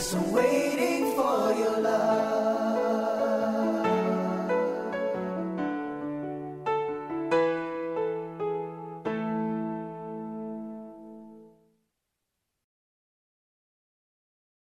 Yes, I'm waiting for your love.